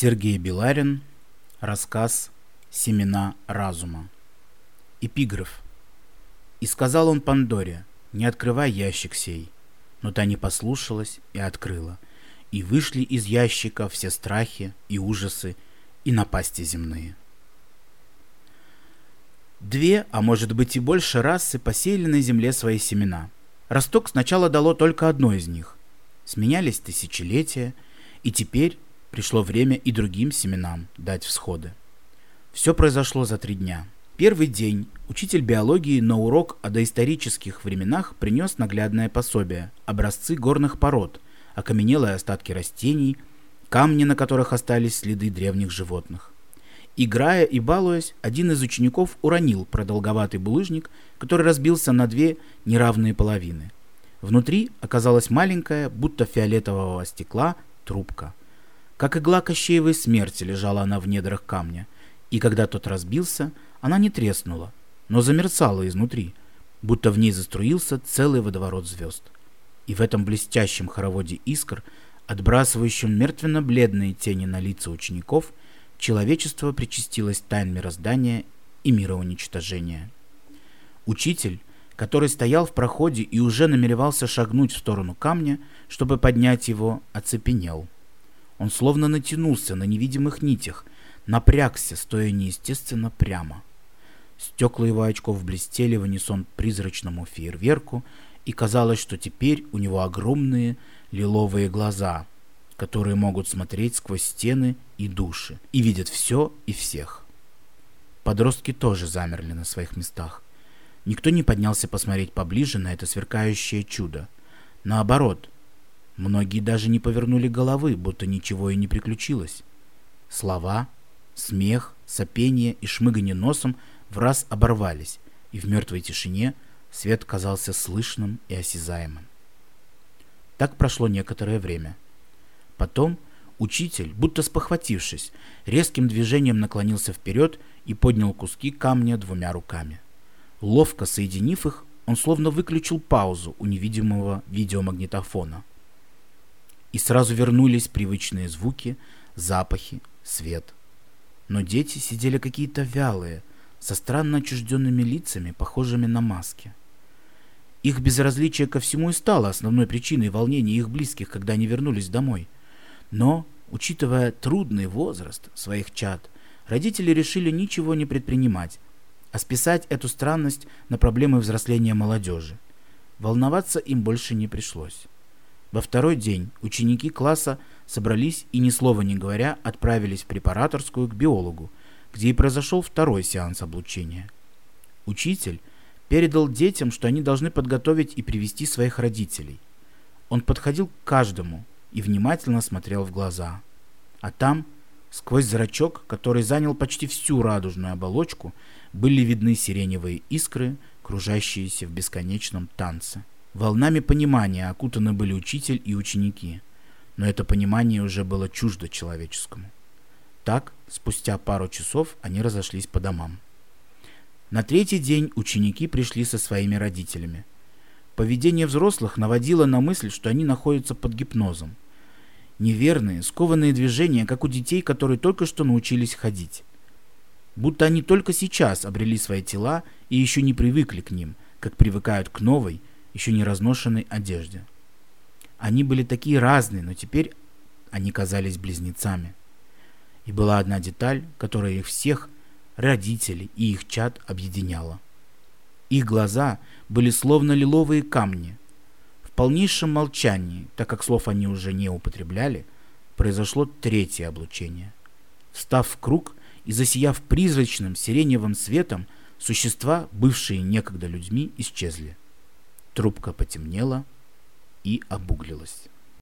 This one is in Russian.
Сергей Беларин. Рассказ «Семена разума». Эпиграф. «И сказал он Пандоре, не открывай ящик сей». Но та не послушалась и открыла. И вышли из ящика все страхи и ужасы и напасти земные. Две, а может быть и больше расы посеяли на земле свои семена. Росток сначала дало только одно из них. Сменялись тысячелетия, и теперь пришло время и другим семенам дать всходы. Все произошло за три дня. Первый день учитель биологии на урок о доисторических временах принес наглядное пособие, образцы горных пород, окаменелые остатки растений, камни, на которых остались следы древних животных. Играя и балуясь, один из учеников уронил продолговатый булыжник, который разбился на две неравные половины. Внутри оказалась маленькая, будто фиолетового стекла, трубка. Как игла Кощеевой смерти лежала она в недрах камня, и когда тот разбился, она не треснула, но замерцала изнутри, будто в ней заструился целый водоворот звезд. И в этом блестящем хороводе искр, отбрасывающем мертвенно-бледные тени на лица учеников, человечество причастилось тайн мироздания и мироуничтожения. Учитель, который стоял в проходе и уже намеревался шагнуть в сторону камня, чтобы поднять его, оцепенел – он словно натянулся на невидимых нитях, напрягся, стоя неестественно прямо. Стекла его очков блестели в унисон призрачному фейерверку, и казалось, что теперь у него огромные лиловые глаза, которые могут смотреть сквозь стены и души, и видят все и всех. Подростки тоже замерли на своих местах. Никто не поднялся посмотреть поближе на это сверкающее чудо. Наоборот, Многие даже не повернули головы, будто ничего и не приключилось. Слова, смех, сопение и шмыганье носом в раз оборвались, и в мертвой тишине свет казался слышным и осязаемым. Так прошло некоторое время. Потом учитель, будто спохватившись, резким движением наклонился вперед и поднял куски камня двумя руками. Ловко соединив их, он словно выключил паузу у невидимого видеомагнитофона – и сразу вернулись привычные звуки, запахи, свет. Но дети сидели какие-то вялые, со странно отчужденными лицами, похожими на маски. Их безразличие ко всему и стало основной причиной волнения их близких, когда они вернулись домой. Но, учитывая трудный возраст своих чад, родители решили ничего не предпринимать, а списать эту странность на проблемы взросления молодежи. Волноваться им больше не пришлось. Во второй день ученики класса собрались и, ни слова не говоря, отправились в препараторскую к биологу, где и произошел второй сеанс облучения. Учитель передал детям, что они должны подготовить и привести своих родителей. Он подходил к каждому и внимательно смотрел в глаза. А там, сквозь зрачок, который занял почти всю радужную оболочку, были видны сиреневые искры, кружащиеся в бесконечном танце. Волнами понимания окутаны были учитель и ученики, но это понимание уже было чуждо человеческому. Так, спустя пару часов они разошлись по домам. На третий день ученики пришли со своими родителями. Поведение взрослых наводило на мысль, что они находятся под гипнозом. Неверные, скованные движения, как у детей, которые только что научились ходить. Будто они только сейчас обрели свои тела и еще не привыкли к ним, как привыкают к новой, еще не разношенной одежде. Они были такие разные, но теперь они казались близнецами. И была одна деталь, которая их всех, родителей и их чад, объединяла. Их глаза были словно лиловые камни. В полнейшем молчании, так как слов они уже не употребляли, произошло третье облучение. Встав в круг и засияв призрачным сиреневым светом, существа, бывшие некогда людьми, исчезли. Трубка потемнела и обуглилась.